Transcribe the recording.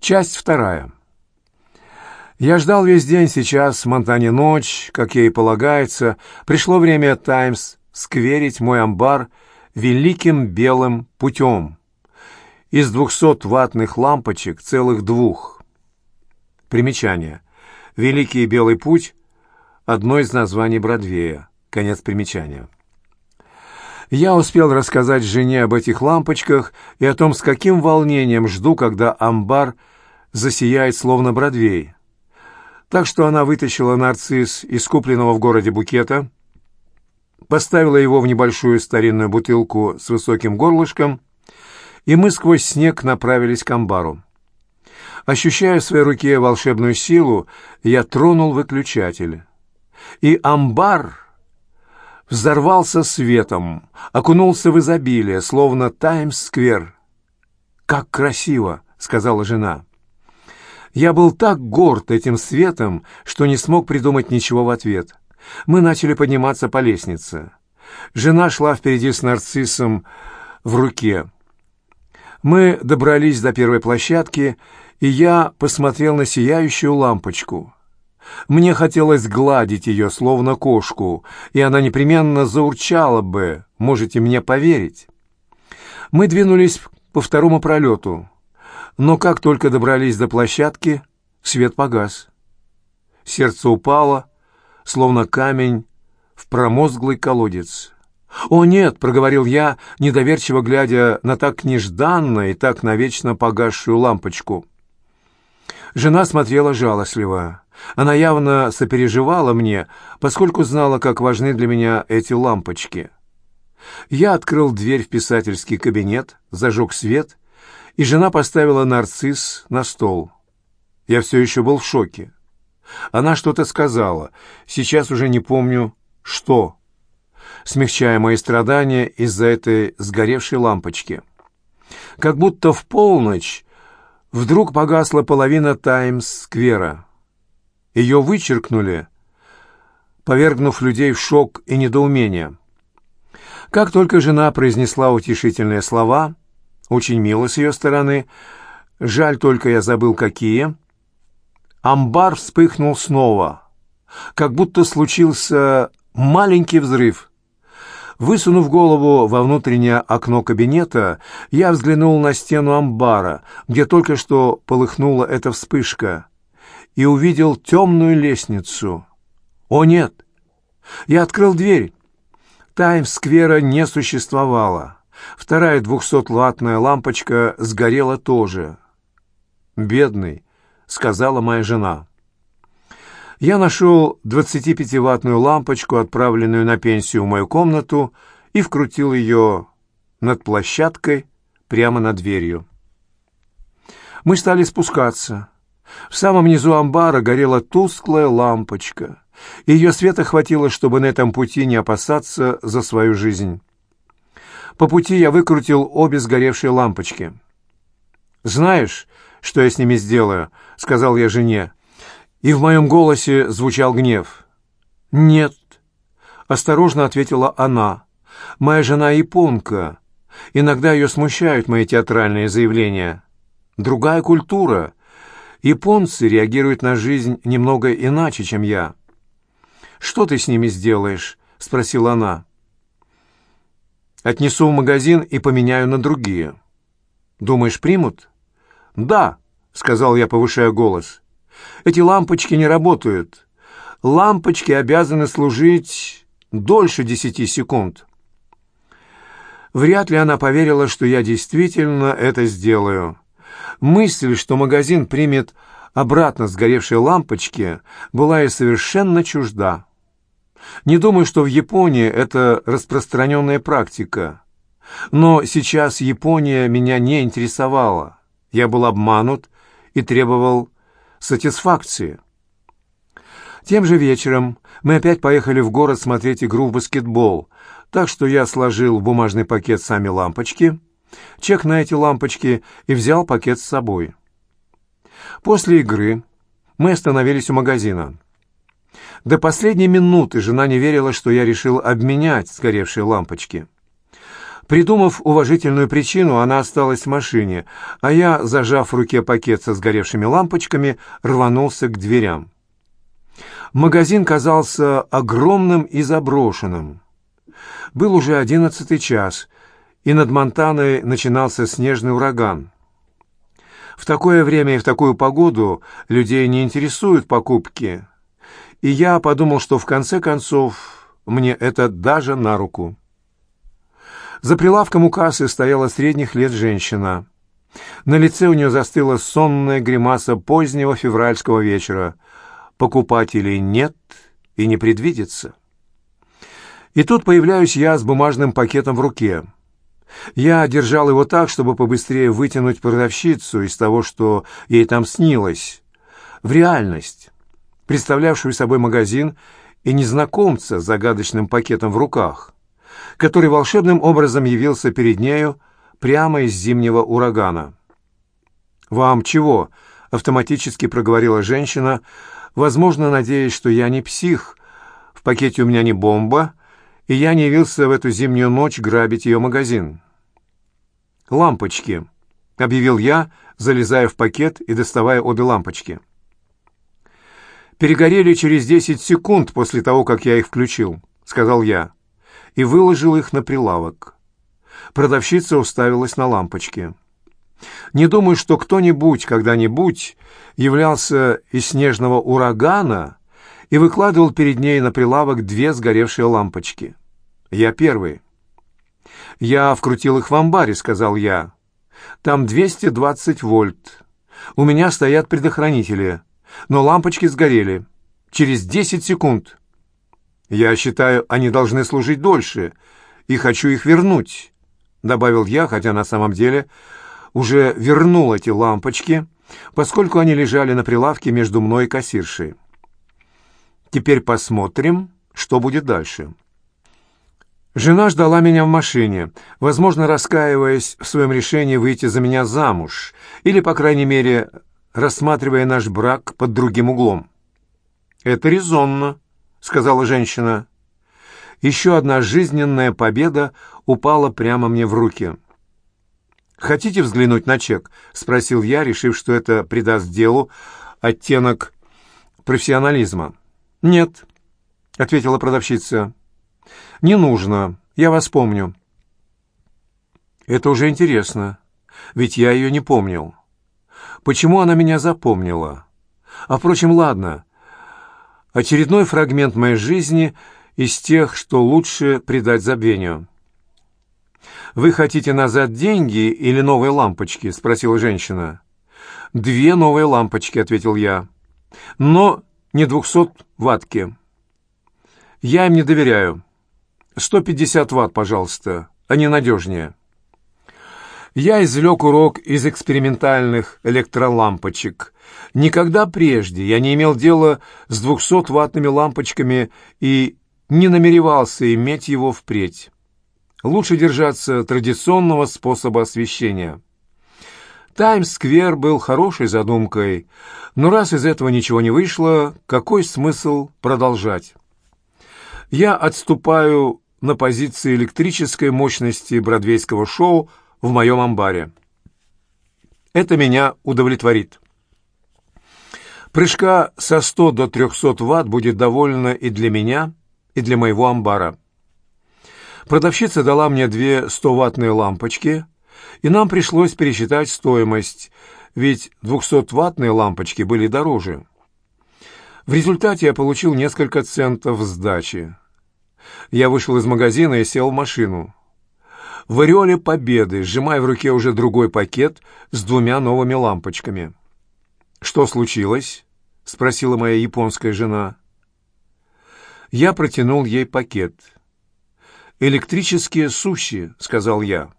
Часть вторая. Я ждал весь день, сейчас в Монтане ночь, как ей полагается. Пришло время «Таймс» скверить мой амбар великим белым путем. Из двухсот ватных лампочек целых двух. Примечание. Великий белый путь — одно из названий Бродвея. Конец примечания. Я успел рассказать жене об этих лампочках и о том, с каким волнением жду, когда амбар засияет, словно Бродвей. Так что она вытащила нарцисс из купленного в городе букета, поставила его в небольшую старинную бутылку с высоким горлышком, и мы сквозь снег направились к амбару. Ощущая в своей руке волшебную силу, я тронул выключатель. И амбар взорвался светом, окунулся в изобилие, словно Таймс-сквер. «Как красиво!» — сказала жена. Я был так горд этим светом, что не смог придумать ничего в ответ. Мы начали подниматься по лестнице. Жена шла впереди с нарциссом в руке. Мы добрались до первой площадки, и я посмотрел на сияющую лампочку — мне хотелось гладить ее, словно кошку, и она непременно заурчала бы, можете мне поверить. Мы двинулись по второму пролету, но как только добрались до площадки, свет погас. Сердце упало, словно камень в промозглый колодец. «О, нет!» — проговорил я, недоверчиво глядя на так нежданно и так навечно погасшую лампочку. Жена смотрела жалостливо. Она явно сопереживала мне, поскольку знала, как важны для меня эти лампочки. Я открыл дверь в писательский кабинет, зажег свет, и жена поставила нарцисс на стол. Я все еще был в шоке. Она что-то сказала, сейчас уже не помню, что, смягчая мои страдания из-за этой сгоревшей лампочки. Как будто в полночь вдруг погасла половина Таймс-сквера. Ее вычеркнули, повергнув людей в шок и недоумение. Как только жена произнесла утешительные слова, очень мило с ее стороны, жаль только я забыл какие, амбар вспыхнул снова, как будто случился маленький взрыв. Высунув голову во внутреннее окно кабинета, я взглянул на стену амбара, где только что полыхнула эта вспышка и увидел темную лестницу. О нет! Я открыл дверь. Таймс-сквера не существовало. Вторая двухсотлатная лампочка сгорела тоже. «Бедный», — сказала моя жена. Я нашел 25-ваттную лампочку, отправленную на пенсию в мою комнату, и вкрутил ее над площадкой прямо над дверью. Мы стали спускаться. В самом низу амбара горела тусклая лампочка. Ее света хватило, чтобы на этом пути не опасаться за свою жизнь. По пути я выкрутил обе сгоревшие лампочки. «Знаешь, что я с ними сделаю?» — сказал я жене. И в моем голосе звучал гнев. «Нет», — осторожно ответила она. «Моя жена японка. Иногда ее смущают мои театральные заявления. Другая культура. Японцы реагируют на жизнь немного иначе, чем я. «Что ты с ними сделаешь?» — спросила она. «Отнесу в магазин и поменяю на другие». «Думаешь, примут?» «Да», — сказал я, повышая голос. «Эти лампочки не работают. Лампочки обязаны служить дольше десяти секунд». Вряд ли она поверила, что я действительно это сделаю. Мысль, что магазин примет обратно сгоревшие лампочки, была ей совершенно чужда. Не думаю, что в Японии это распространенная практика. Но сейчас Япония меня не интересовала. Я был обманут и требовал сатисфакции. Тем же вечером мы опять поехали в город смотреть игру в баскетбол, так что я сложил в бумажный пакет сами лампочки — чек на эти лампочки и взял пакет с собой. После игры мы остановились у магазина. До последней минуты жена не верила, что я решил обменять сгоревшие лампочки. Придумав уважительную причину, она осталась в машине, а я, зажав в руке пакет со сгоревшими лампочками, рванулся к дверям. Магазин казался огромным и заброшенным. Был уже одиннадцатый час, и над Монтаной начинался снежный ураган. В такое время и в такую погоду людей не интересуют покупки, и я подумал, что в конце концов мне это даже на руку. За прилавком у кассы стояла средних лет женщина. На лице у нее застыла сонная гримаса позднего февральского вечера. Покупателей нет и не предвидится. И тут появляюсь я с бумажным пакетом в руке. Я держал его так, чтобы побыстрее вытянуть продавщицу из того, что ей там снилось, в реальность, представлявшую собой магазин и незнакомца с загадочным пакетом в руках который волшебным образом явился перед нею прямо из зимнего урагана. «Вам чего?» — автоматически проговорила женщина, возможно, надеясь, что я не псих, в пакете у меня не бомба, и я не явился в эту зимнюю ночь грабить ее магазин. «Лампочки», — объявил я, залезая в пакет и доставая обе лампочки. «Перегорели через десять секунд после того, как я их включил», — сказал я и выложил их на прилавок. Продавщица уставилась на лампочки. Не думаю, что кто-нибудь когда-нибудь являлся из снежного урагана и выкладывал перед ней на прилавок две сгоревшие лампочки. Я первый. «Я вкрутил их в амбаре», — сказал я. «Там 220 вольт. У меня стоят предохранители, но лампочки сгорели. Через 10 секунд». «Я считаю, они должны служить дольше, и хочу их вернуть», — добавил я, хотя на самом деле уже вернул эти лампочки, поскольку они лежали на прилавке между мной и кассиршей. «Теперь посмотрим, что будет дальше». Жена ждала меня в машине, возможно, раскаиваясь в своем решении выйти за меня замуж, или, по крайней мере, рассматривая наш брак под другим углом. «Это резонно», — сказала женщина. Еще одна жизненная победа упала прямо мне в руки. «Хотите взглянуть на чек?» — спросил я, решив, что это придаст делу оттенок профессионализма. «Нет», — ответила продавщица. «Не нужно. Я вас помню». «Это уже интересно, ведь я ее не помнил. Почему она меня запомнила? А, впрочем, ладно, Очередной фрагмент моей жизни из тех, что лучше предать забвению. «Вы хотите назад деньги или новые лампочки?» — спросила женщина. «Две новые лампочки», — ответил я. «Но не двухсот ваттки. Я им не доверяю. Сто пятьдесят ватт, пожалуйста. Они надежнее». Я извлек урок из экспериментальных электролампочек. Никогда прежде я не имел дела с двухсотваттными лампочками и не намеревался иметь его впредь. Лучше держаться традиционного способа освещения. Таймс-сквер был хорошей задумкой, но раз из этого ничего не вышло, какой смысл продолжать? Я отступаю на позиции электрической мощности бродвейского шоу в моем амбаре. Это меня удовлетворит. Прыжка со 100 до 300 ватт будет довольно и для меня, и для моего амбара. Продавщица дала мне две 100-ваттные лампочки, и нам пришлось пересчитать стоимость, ведь 200-ваттные лампочки были дороже. В результате я получил несколько центов сдачи. Я вышел из магазина и сел в машину в ореоле победы, сжимая в руке уже другой пакет с двумя новыми лампочками. «Что случилось?» — спросила моя японская жена. Я протянул ей пакет. «Электрические суши», — сказал я.